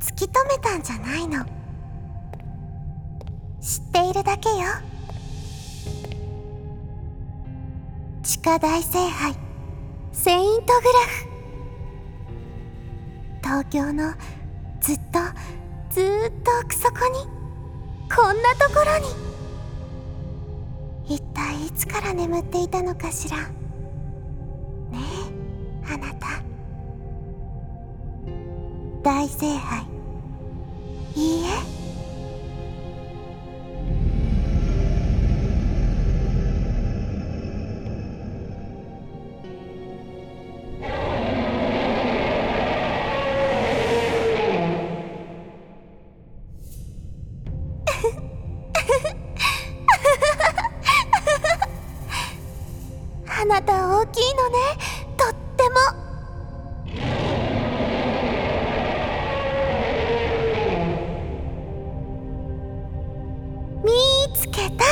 突き止めたんじゃないの。知っているだけよ。地下大聖杯。セイントグラフ。東京のずっとずっと奥底に。こんなところに。一体いつから眠っていたのかしら。ねえあなた。大聖杯。いいえ。あなた大きいのね。つけた